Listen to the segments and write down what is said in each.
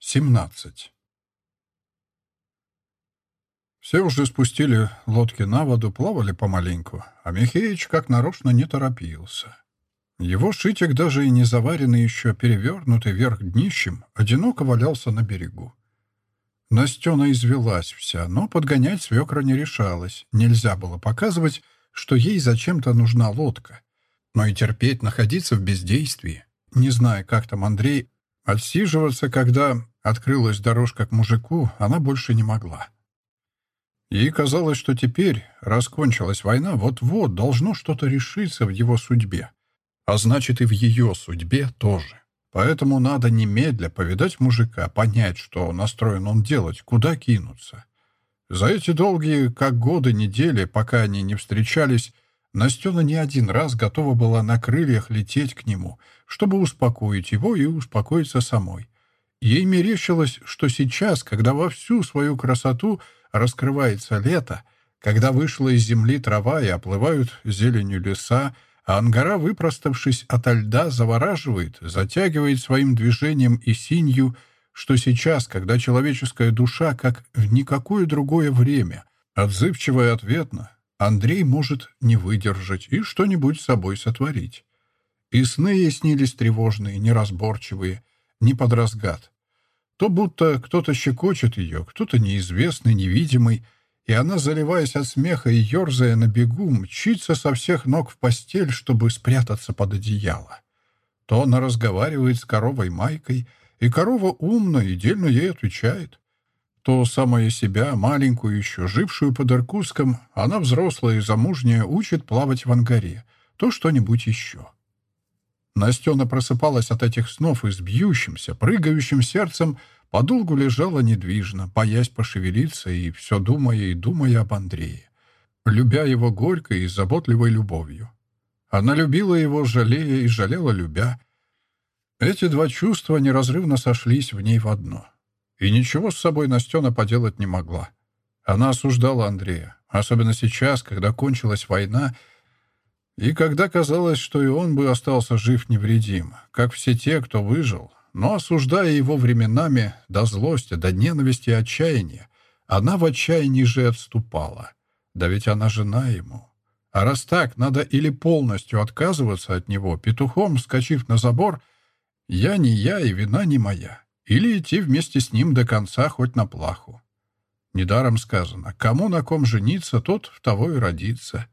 17. Все уже спустили лодки на воду, плавали помаленьку, а Михеич как нарочно не торопился. Его шитик, даже и не заваренный еще, перевернутый вверх днищем, одиноко валялся на берегу. Настена извелась вся, но подгонять свекра не решалась. Нельзя было показывать, что ей зачем-то нужна лодка. Но и терпеть находиться в бездействии, не зная, как там Андрей, Отсиживаться, когда открылась дорожка к мужику, она больше не могла. Ей казалось, что теперь, раз кончилась война, вот-вот должно что-то решиться в его судьбе. А значит, и в ее судьбе тоже. Поэтому надо немедля повидать мужика, понять, что настроен он делать, куда кинуться. За эти долгие, как годы, недели, пока они не встречались, Настена не один раз готова была на крыльях лететь к нему — чтобы успокоить его и успокоиться самой. Ей мерещилось, что сейчас, когда во всю свою красоту раскрывается лето, когда вышла из земли трава и оплывают зеленью леса, а ангара, выпроставшись ото льда, завораживает, затягивает своим движением и синью, что сейчас, когда человеческая душа, как в никакое другое время, отзывчивая и ответно, Андрей может не выдержать и что-нибудь с собой сотворить. И сны ей снились тревожные, неразборчивые, не под разгад. То будто кто-то щекочет ее, кто-то неизвестный, невидимый, и она, заливаясь от смеха и ерзая на бегу, мчится со всех ног в постель, чтобы спрятаться под одеяло. То она разговаривает с коровой Майкой, и корова умно и дельно ей отвечает. То самая себя, маленькую еще, жившую под Иркутском, она взрослая и замужняя, учит плавать в ангаре, то что-нибудь еще. Настена просыпалась от этих снов и с бьющимся, прыгающим сердцем подолгу лежала недвижно, боясь пошевелиться и все думая и думая об Андрее, любя его горькой и заботливой любовью. Она любила его, жалея и жалела любя. Эти два чувства неразрывно сошлись в ней в одно. И ничего с собой Настена поделать не могла. Она осуждала Андрея, особенно сейчас, когда кончилась война, и когда казалось, что и он бы остался жив невредим, как все те, кто выжил, но осуждая его временами до злости, до ненависти и отчаяния, она в отчаянии же отступала. Да ведь она жена ему. А раз так, надо или полностью отказываться от него, петухом вскочив на забор, я не я и вина не моя, или идти вместе с ним до конца хоть на плаху. Недаром сказано, кому на ком жениться, тот в того и родится.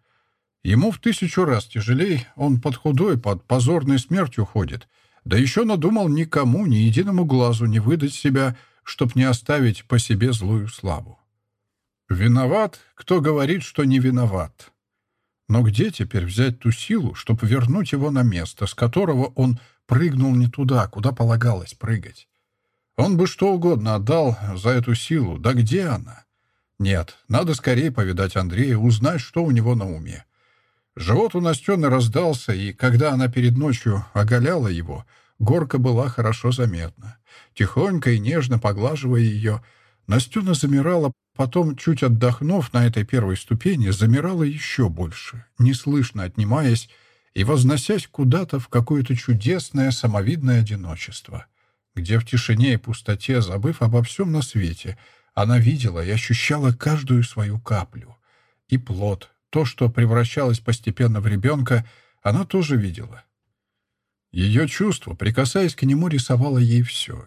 Ему в тысячу раз тяжелей, он под худой, под позорной смертью ходит. Да еще надумал никому, ни единому глазу не выдать себя, чтоб не оставить по себе злую славу. Виноват, кто говорит, что не виноват. Но где теперь взять ту силу, чтобы вернуть его на место, с которого он прыгнул не туда, куда полагалось прыгать? Он бы что угодно отдал за эту силу. Да где она? Нет, надо скорее повидать Андрея, узнать, что у него на уме. Живот у Настены раздался, и когда она перед ночью оголяла его, горка была хорошо заметна. Тихонько и нежно поглаживая ее, Настена замирала, потом, чуть отдохнув на этой первой ступени, замирала еще больше, неслышно отнимаясь и возносясь куда-то в какое-то чудесное самовидное одиночество, где в тишине и пустоте, забыв обо всем на свете, она видела и ощущала каждую свою каплю и плод — то, что превращалось постепенно в ребенка, она тоже видела. Ее чувство, прикасаясь к нему, рисовало ей все.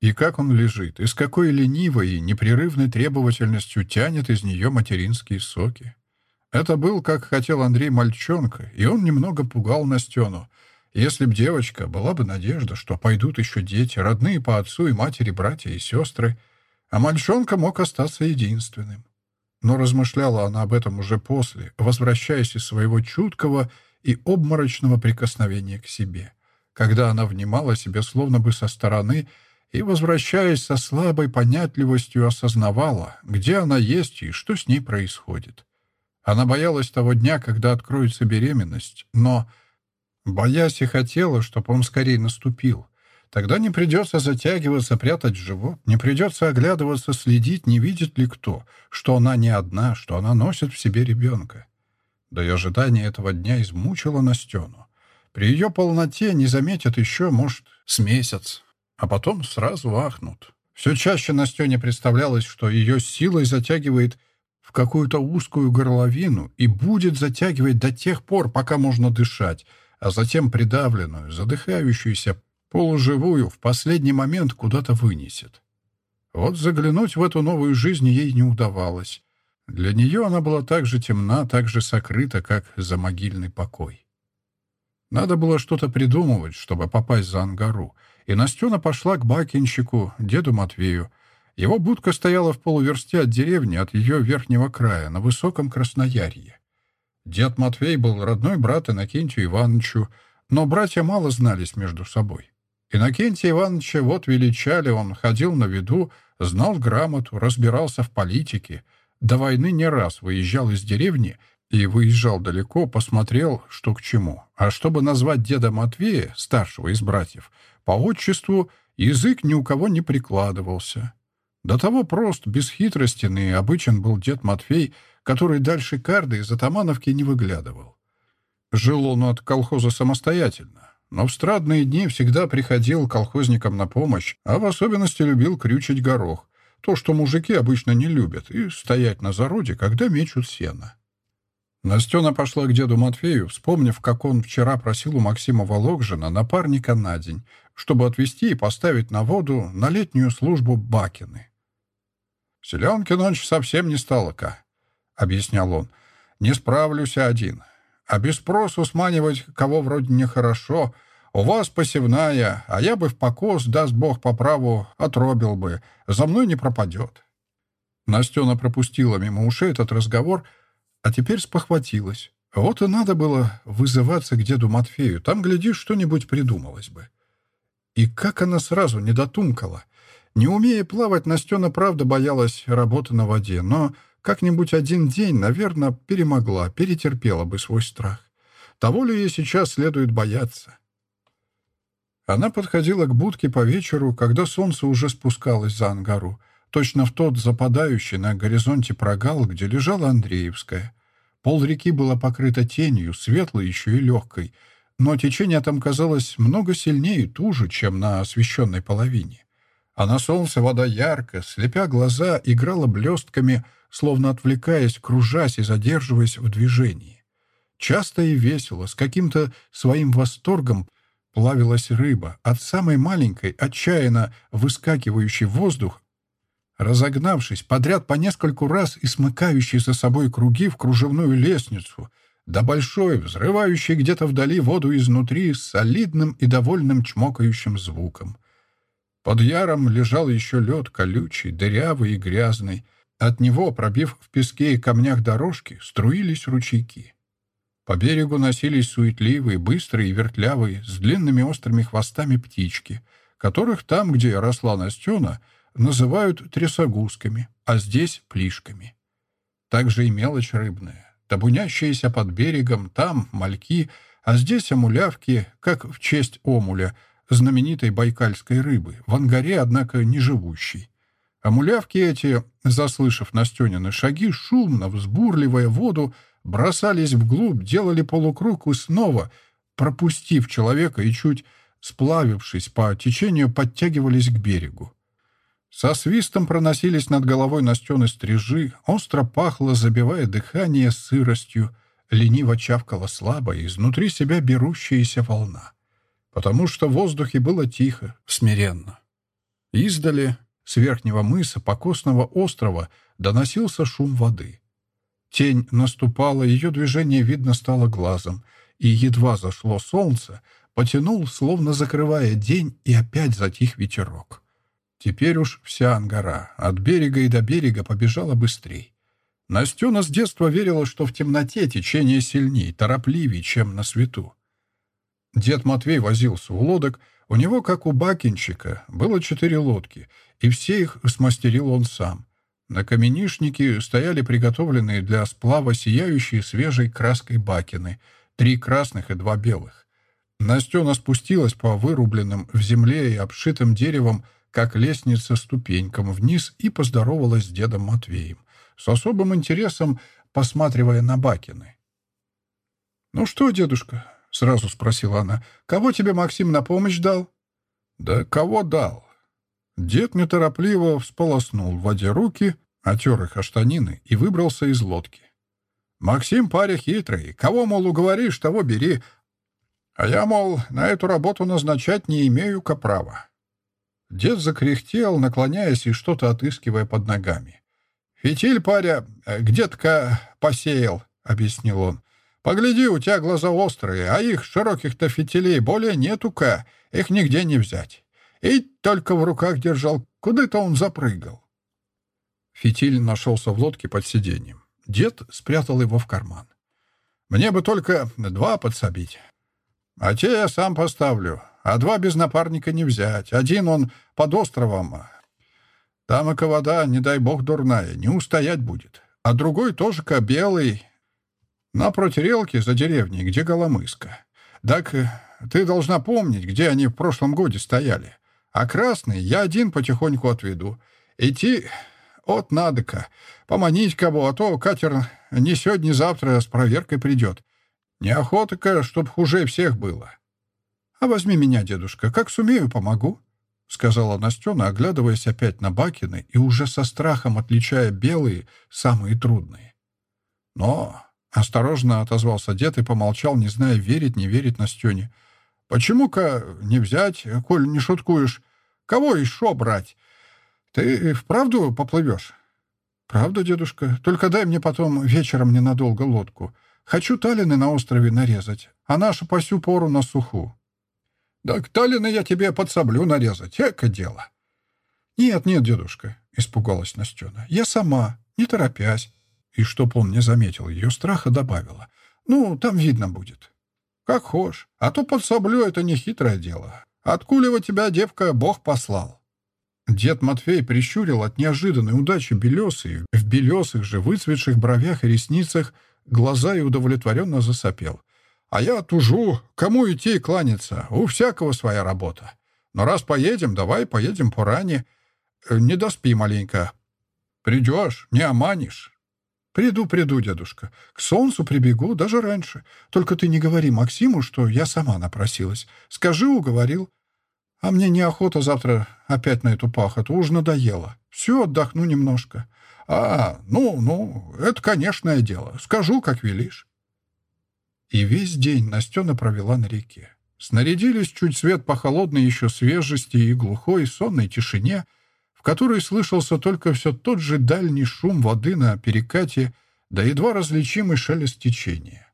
И как он лежит, и с какой ленивой и непрерывной требовательностью тянет из нее материнские соки. Это был, как хотел Андрей, мальчонка, и он немного пугал Настену. Если б девочка, была бы надежда, что пойдут еще дети, родные по отцу и матери, братья и сестры, а мальчонка мог остаться единственным но размышляла она об этом уже после, возвращаясь из своего чуткого и обморочного прикосновения к себе, когда она внимала себе словно бы со стороны и, возвращаясь со слабой понятливостью, осознавала, где она есть и что с ней происходит. Она боялась того дня, когда откроется беременность, но, боясь и хотела, чтобы он скорее наступил — Тогда не придется затягиваться, прятать живот, не придется оглядываться, следить, не видит ли кто, что она не одна, что она носит в себе ребенка. Да и ожидание этого дня измучило Настену. При ее полноте не заметят еще, может, с месяц, а потом сразу ахнут. Все чаще Настене представлялось, что ее силой затягивает в какую-то узкую горловину и будет затягивать до тех пор, пока можно дышать, а затем придавленную, задыхающуюся, полуживую, в последний момент куда-то вынесет. Вот заглянуть в эту новую жизнь ей не удавалось. Для нее она была так же темна, так же сокрыта, как за могильный покой. Надо было что-то придумывать, чтобы попасть за ангару, и Настена пошла к бакинщику, деду Матвею. Его будка стояла в полуверсте от деревни, от ее верхнего края, на высоком Красноярье. Дед Матвей был родной брат Иннокентию Ивановичу, но братья мало знались между собой. Иннокентий Иванович вот величали, он ходил на виду, знал грамоту, разбирался в политике. До войны не раз выезжал из деревни и выезжал далеко, посмотрел, что к чему. А чтобы назвать деда Матвея, старшего из братьев, по отчеству язык ни у кого не прикладывался. До того прост, бесхитростен и обычен был дед Матвей, который дальше карды из Атамановки не выглядывал. Жил он от колхоза самостоятельно но в страдные дни всегда приходил колхозникам на помощь, а в особенности любил крючить горох, то, что мужики обычно не любят, и стоять на зароде, когда мечут сено. Настена пошла к деду Матфею, вспомнив, как он вчера просил у Максима Вологжина напарника на день, чтобы отвезти и поставить на воду на летнюю службу Бакины. «Селянки ночь совсем не стало, Ка», — объяснял он. «Не справлюсь один. А без спроса сманивать кого вроде нехорошо. У вас посевная, а я бы в покос, даст бог по праву, отробил бы. За мной не пропадет». Настена пропустила мимо ушей этот разговор, а теперь спохватилась. Вот и надо было вызываться к деду Матфею. Там, глядишь, что-нибудь придумалось бы. И как она сразу не дотумкала. Не умея плавать, Настена правда боялась работы на воде, но как-нибудь один день, наверное, перемогла, перетерпела бы свой страх. Того ли ей сейчас следует бояться? Она подходила к будке по вечеру, когда солнце уже спускалось за ангару, точно в тот западающий на горизонте прогал, где лежала Андреевская. Пол реки было покрыто тенью, светлой еще и легкой, но течение там казалось много сильнее и туже, чем на освещенной половине. А на солнце вода ярко, слепя глаза, играла блестками — словно отвлекаясь, кружась и задерживаясь в движении. Часто и весело, с каким-то своим восторгом плавилась рыба, от самой маленькой, отчаянно выскакивающей в воздух, разогнавшись подряд по нескольку раз и смыкающей за собой круги в кружевную лестницу, до большой, взрывающей где-то вдали воду изнутри с солидным и довольным чмокающим звуком. Под яром лежал еще лед, колючий, дырявый и грязный, от него, пробив в песке и камнях дорожки, струились ручейки. По берегу носились суетливые, быстрые и вертлявые, с длинными острыми хвостами птички, которых там, где росла Настена, называют трясогузками, а здесь — плишками. Также и мелочь рыбная, табунящаяся под берегом, там — мальки, а здесь — омулявки, как в честь омуля, знаменитой байкальской рыбы, в ангаре, однако, не живущей. А мулявки эти, заслышав Настенины шаги, шумно, взбурливая воду, бросались вглубь, делали полукруг и снова, пропустив человека и чуть сплавившись по течению, подтягивались к берегу. Со свистом проносились над головой Настены стрижи, остро пахло, забивая дыхание сыростью, лениво чавкала и изнутри себя берущаяся волна. Потому что в воздухе было тихо, смиренно. Издали с верхнего мыса Покосного острова доносился шум воды. Тень наступала, ее движение видно стало глазом, и едва зашло солнце, потянул, словно закрывая день, и опять затих ветерок. Теперь уж вся ангара, от берега и до берега, побежала быстрей. Настена с детства верила, что в темноте течение сильнее, торопливее, чем на свету. Дед Матвей возился у лодок, у него, как у Бакинчика, было четыре лодки, и все их смастерил он сам. На каменишнике стояли приготовленные для сплава сияющие свежей краской бакины, три красных и два белых. Настена спустилась по вырубленным в земле и обшитым деревом, как лестница ступенькам вниз, и поздоровалась с дедом Матвеем, с особым интересом посматривая на бакины. «Ну что, дедушка, Сразу спросила она. «Кого тебе Максим на помощь дал?» «Да кого дал?» Дед неторопливо всполоснул в воде руки, отер их о штанины и выбрался из лодки. «Максим паря хитрый. Кого, мол, уговоришь, того бери. А я, мол, на эту работу назначать не имею-ка права». Дед закряхтел, наклоняясь и что-то отыскивая под ногами. «Фитиль, паря, э, где-то посеял», — объяснил он. Погляди, у тебя глаза острые, а их широких-то фитилей более нету-ка, их нигде не взять. И только в руках держал, куда-то он запрыгал. Фитиль нашелся в лодке под сиденьем. Дед спрятал его в карман. Мне бы только два подсобить. А те я сам поставлю, а два без напарника не взять. Один он под островом. Там и вода, не дай бог, дурная, не устоять будет. А другой тоже-ка белый, Напротив релки за деревней, где Голомыска. Так э, ты должна помнить, где они в прошлом годе стояли. А красный я один потихоньку отведу. Идти от надо ка. поманить кого, а то катер не сегодня, завтра с проверкой придет. Неохота-ка, чтоб хуже всех было. — А возьми меня, дедушка, как сумею, помогу, — сказала Настена, оглядываясь опять на Бакины и уже со страхом отличая белые, самые трудные. Но Осторожно отозвался дед и помолчал, не зная, верить, не верить Настене. «Почему-ка не взять, коль не шуткуешь? Кого еще брать? Ты вправду поплывешь?» «Правда, дедушка? Только дай мне потом вечером ненадолго лодку. Хочу талины на острове нарезать, а наша по сю пору на суху». «Так талины я тебе подсоблю нарезать, эко дело». «Нет, нет, дедушка», — испугалась Настена. «Я сама, не торопясь и чтоб он не заметил ее страха, добавила. «Ну, там видно будет». «Как хошь, а то подсоблю это нехитрое дело. Откулева тебя, девка, Бог послал». Дед Матфей прищурил от неожиданной удачи белесые, в белесых же выцветших бровях и ресницах глаза и удовлетворенно засопел. «А я тужу, кому идти и кланяться, у всякого своя работа. Но раз поедем, давай поедем поране. Э, не доспи маленько. Придешь, не оманишь». Приду, приду, дедушка. К солнцу прибегу даже раньше. Только ты не говори Максиму, что я сама напросилась. Скажи, уговорил. А мне неохота завтра опять на эту пахоту. Уж надоело. Все, отдохну немножко. А, ну, ну, это конечное дело. Скажу, как велишь. И весь день Настена провела на реке. Снарядились чуть свет по холодной еще свежести и глухой сонной тишине — который слышался только все тот же дальний шум воды на перекате, да едва различимый шелест течения.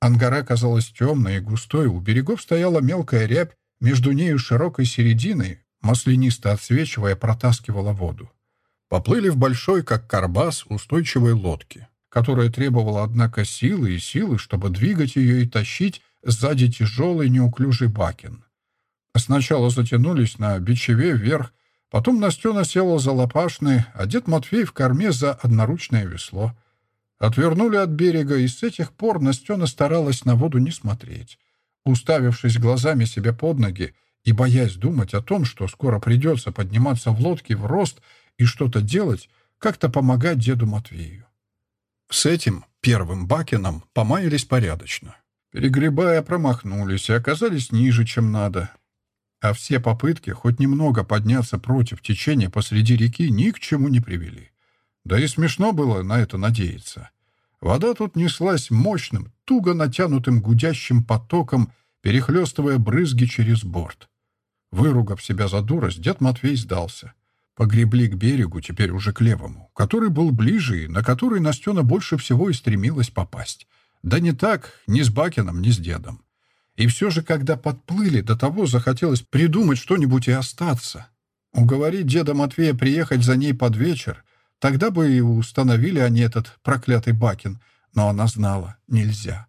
Ангара казалась темной и густой, у берегов стояла мелкая рябь, между нею широкой серединой, маслянисто отсвечивая, протаскивала воду. Поплыли в большой, как карбас, устойчивой лодке, которая требовала, однако, силы и силы, чтобы двигать ее и тащить сзади тяжелый неуклюжий бакин. Сначала затянулись на бичеве вверх Потом Настена села за лопашны, а дед Матвей в корме за одноручное весло. Отвернули от берега, и с этих пор Настена старалась на воду не смотреть. Уставившись глазами себе под ноги и боясь думать о том, что скоро придется подниматься в лодке в рост и что-то делать, как-то помогать деду Матвею. С этим первым Бакином помаялись порядочно. Перегребая, промахнулись и оказались ниже, чем надо а все попытки хоть немного подняться против течения посреди реки ни к чему не привели. Да и смешно было на это надеяться. Вода тут неслась мощным, туго натянутым гудящим потоком, перехлестывая брызги через борт. Выругав себя за дурость, дед Матвей сдался. Погребли к берегу, теперь уже к левому, который был ближе и на который Настена больше всего и стремилась попасть. Да не так, ни с Бакином, ни с дедом. И все же, когда подплыли до того, захотелось придумать что-нибудь и остаться. Уговорить деда Матвея приехать за ней под вечер. Тогда бы и установили они этот проклятый Бакин. Но она знала, нельзя.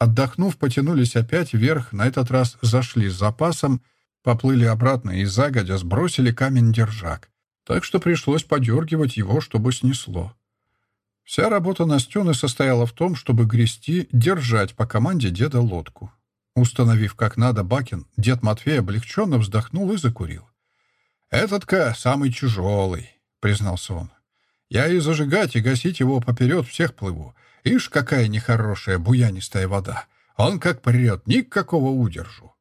Отдохнув, потянулись опять вверх, на этот раз зашли с запасом, поплыли обратно и загодя сбросили камень-держак. Так что пришлось подергивать его, чтобы снесло. Вся работа Настены состояла в том, чтобы грести, держать по команде деда лодку. Установив, как надо, Бакин, дед Матвей облегченно вздохнул и закурил. «Этот К самый тяжелый», — признался он. «Я и зажигать, и гасить его поперед всех плыву. Ишь, какая нехорошая буянистая вода. Он как прет, никакого удержу».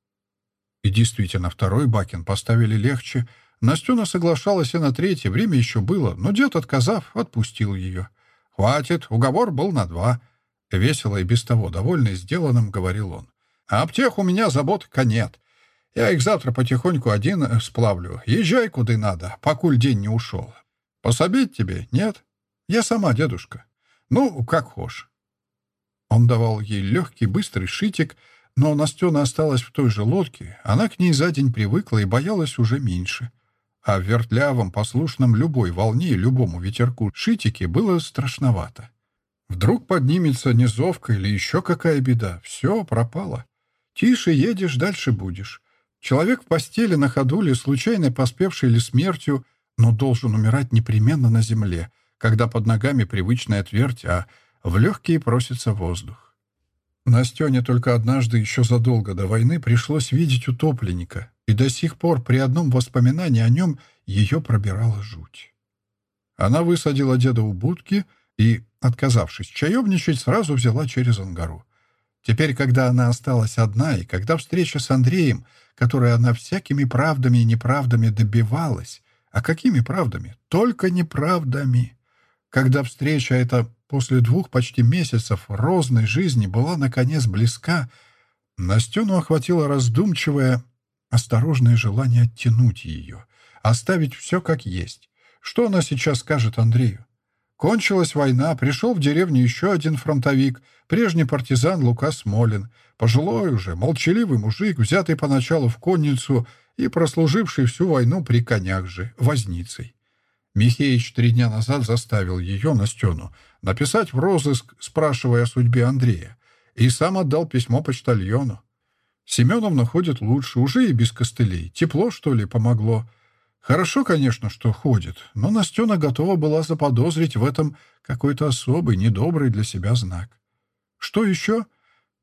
И действительно, второй Бакин поставили легче. Настюна соглашалась и на третье, время еще было, но дед, отказав, отпустил ее. «Хватит, уговор был на два». Весело и без того довольный сделанным, говорил он. А аптек у меня заботка нет. Я их завтра потихоньку один сплавлю. Езжай куда надо, покуль день не ушел. Пособить тебе? Нет? Я сама, дедушка. Ну, как хошь. Он давал ей легкий, быстрый шитик, но Настена осталась в той же лодке. Она к ней за день привыкла и боялась уже меньше. А в вертлявом, послушном любой волне и любому ветерку шитике было страшновато. Вдруг поднимется низовка или еще какая беда. Все пропало. Тише едешь, дальше будешь. Человек в постели на ходу случайно поспевший или смертью, но должен умирать непременно на земле, когда под ногами привычная твердь, а в легкие просится воздух. Настене только однажды, еще задолго до войны, пришлось видеть утопленника, и до сих пор при одном воспоминании о нем ее пробирала жуть. Она высадила деда у будки и, отказавшись чаевничать, сразу взяла через ангару. Теперь, когда она осталась одна, и когда встреча с Андреем, которой она всякими правдами и неправдами добивалась, а какими правдами? Только неправдами. Когда встреча эта после двух почти месяцев розной жизни была, наконец, близка, Настену охватило раздумчивое, осторожное желание оттянуть ее, оставить все как есть. Что она сейчас скажет Андрею? Кончилась война, пришел в деревню еще один фронтовик — Прежний партизан Лука Смолин, пожилой уже, молчаливый мужик, взятый поначалу в конницу и прослуживший всю войну при конях же, возницей. Михеич три дня назад заставил ее, Настену, написать в розыск, спрашивая о судьбе Андрея, и сам отдал письмо почтальону. Семенов находит лучше, уже и без костылей. Тепло, что ли, помогло. Хорошо, конечно, что ходит, но Настена готова была заподозрить в этом какой-то особый, недобрый для себя знак. Что еще?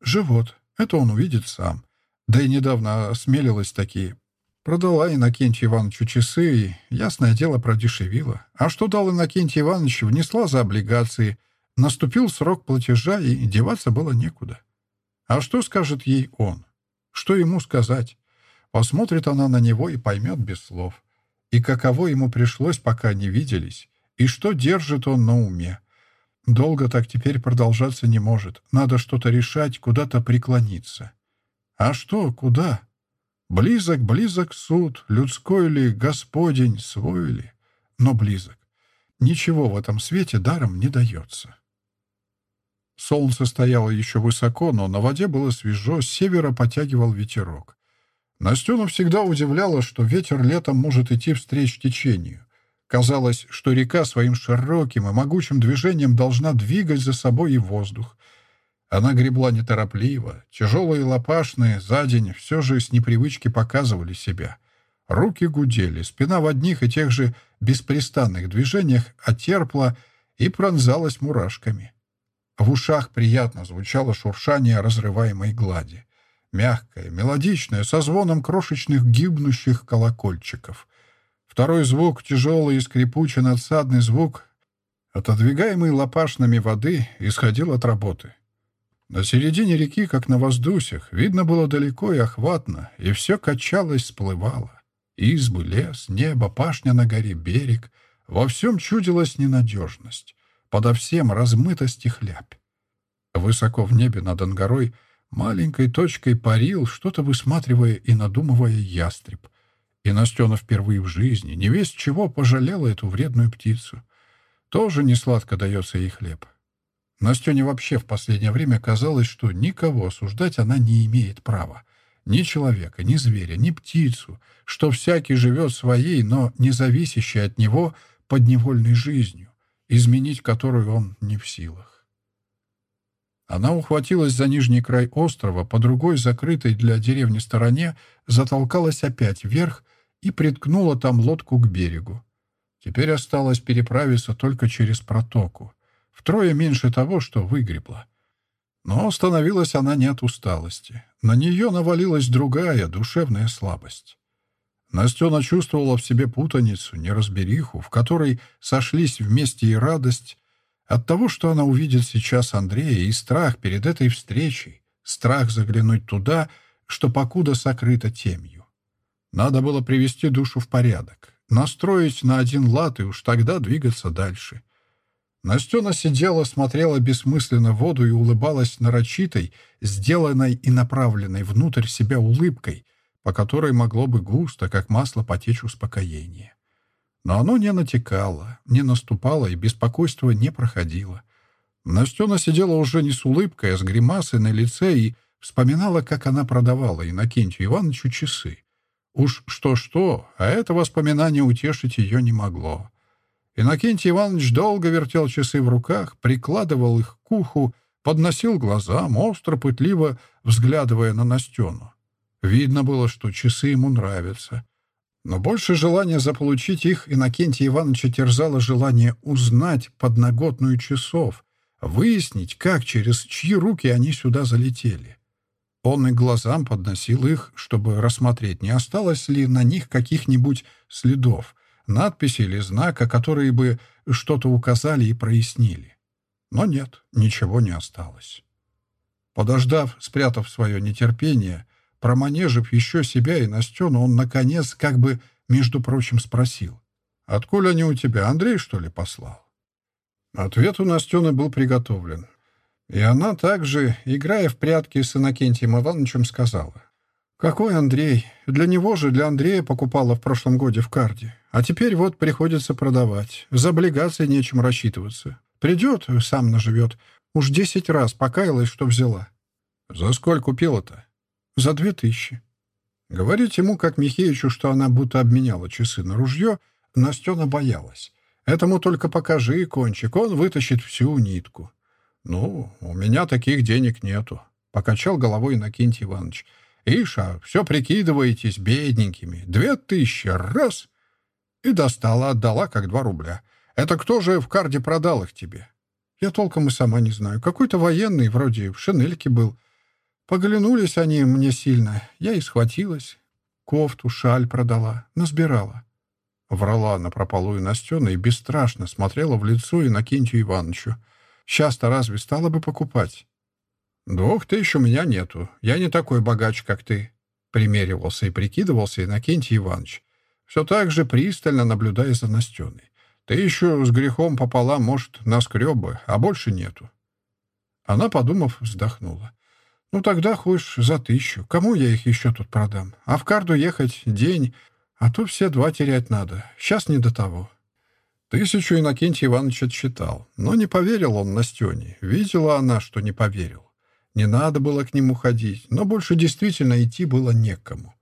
Живот. Это он увидит сам. Да и недавно осмелилась такие. Продала Иннокентию Ивановичу часы и, ясное дело, продешевила. А что дал Иннокентий Иванович, внесла за облигации. Наступил срок платежа, и деваться было некуда. А что скажет ей он? Что ему сказать? Посмотрит она на него и поймет без слов. И каково ему пришлось, пока не виделись, и что держит он на уме. Долго так теперь продолжаться не может. Надо что-то решать, куда-то преклониться. А что, куда? Близок, близок суд, людской ли, господень, свой ли, но близок. Ничего в этом свете даром не дается. Солнце стояло еще высоко, но на воде было свежо, с севера потягивал ветерок. Настену всегда удивляло, что ветер летом может идти встреч течению. Казалось, что река своим широким и могучим движением должна двигать за собой и воздух. Она гребла неторопливо, тяжелые лопашные за день все же с непривычки показывали себя. Руки гудели, спина в одних и тех же беспрестанных движениях отерпла и пронзалась мурашками. В ушах приятно звучало шуршание разрываемой глади. Мягкое, мелодичное, со звоном крошечных гибнущих колокольчиков. Второй звук, тяжелый и скрипучий надсадный звук, отодвигаемый лопашнами воды, исходил от работы. На середине реки, как на воздусях, видно было далеко и охватно, и все качалось, всплывало. Избы, лес, небо, пашня на горе, берег. Во всем чудилась ненадежность. Подо всем размытость и хлябь. Высоко в небе над Ангарой маленькой точкой парил, что-то высматривая и надумывая ястреб. И Настена впервые в жизни, не весть чего, пожалела эту вредную птицу. Тоже несладко дается ей хлеб. Настене вообще в последнее время казалось, что никого осуждать она не имеет права. Ни человека, ни зверя, ни птицу, что всякий живет своей, но не зависящей от него подневольной жизнью, изменить которую он не в силах. Она ухватилась за нижний край острова, по другой, закрытой для деревни стороне, затолкалась опять вверх и приткнула там лодку к берегу. Теперь осталось переправиться только через протоку, втрое меньше того, что выгребла. Но становилась она не от усталости. На нее навалилась другая, душевная слабость. Настена чувствовала в себе путаницу, неразбериху, в которой сошлись вместе и радость от того, что она увидит сейчас Андрея, и страх перед этой встречей, страх заглянуть туда, что покуда сокрыто темью. Надо было привести душу в порядок, настроить на один лад и уж тогда двигаться дальше. Настена сидела, смотрела бессмысленно в воду и улыбалась нарочитой, сделанной и направленной внутрь себя улыбкой, по которой могло бы густо, как масло, потечь успокоение. Но оно не натекало, не наступало и беспокойство не проходило. Настена сидела уже не с улыбкой, а с гримасой на лице и вспоминала, как она продавала Иннокентию Ивановичу часы. Уж что-что, а это воспоминание утешить ее не могло. Иннокентий Иванович долго вертел часы в руках, прикладывал их к уху, подносил глаза, остро, пытливо взглядывая на Настену. Видно было, что часы ему нравятся. Но больше желания заполучить их Иннокентия Ивановича терзало желание узнать подноготную часов, выяснить, как через чьи руки они сюда залетели. Он и глазам подносил их, чтобы рассмотреть, не осталось ли на них каких-нибудь следов, надписи или знака, которые бы что-то указали и прояснили. Но нет, ничего не осталось. Подождав, спрятав свое нетерпение, проманежив еще себя и Настену, он, наконец, как бы, между прочим, спросил. «Откуда они у тебя? Андрей, что ли, послал?» Ответ у Настены был приготовлен. И она также, играя в прятки с Иннокентием Ивановичем, сказала. «Какой Андрей? Для него же, для Андрея покупала в прошлом годе в карде. А теперь вот приходится продавать. За облигации нечем рассчитываться. Придет, сам наживет. Уж десять раз покаялась, что взяла». «За сколько купила-то?» «За две тысячи». Говорить ему, как Михеичу, что она будто обменяла часы на ружье, Настена боялась. Этому только покажи кончик, он вытащит всю нитку. «Ну, у меня таких денег нету», — покачал головой Иннокентий Иванович. «Иша, все прикидываетесь бедненькими. Две тысячи, раз!» И достала, отдала, как два рубля. «Это кто же в карде продал их тебе?» «Я толком и сама не знаю. Какой-то военный, вроде в шинельке был. Поглянулись они мне сильно. Я и схватилась. Кофту, шаль продала, насбирала». Врала на пропалую Настена и бесстрашно смотрела в лицо Иннокентию Ивановичу. Часто разве стала бы покупать? Двух тысяч у меня нету. Я не такой богач, как ты. Примеривался и прикидывался Иннокентий Иванович, все так же пристально наблюдая за Настеной. Ты еще с грехом пополам, может, наскреб бы, а больше нету. Она, подумав, вздохнула. «Ну тогда хочешь за тысячу. Кому я их еще тут продам? А в карду ехать день, а то все два терять надо. Сейчас не до того». Тысячу Иннокентий Иванович отчитал, но не поверил он Настене. Видела она, что не поверил. Не надо было к нему ходить, но больше действительно идти было некому.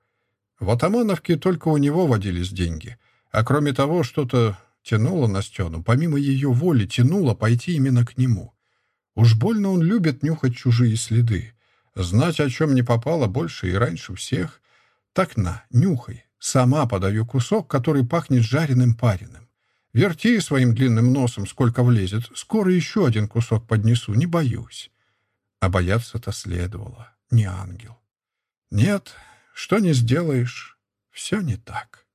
В Атамановке только у него водились деньги. А кроме того, что-то тянуло Настену, помимо ее воли, тянуло пойти именно к нему. Уж больно он любит нюхать чужие следы. Знать, о чем не попало больше и раньше всех. Так на, нюхай. Сама подаю кусок, который пахнет жареным пареным. Верти своим длинным носом сколько влезет, скоро еще один кусок поднесу, не боюсь. А бояться-то следовало, не ангел. Нет, что не сделаешь, все не так.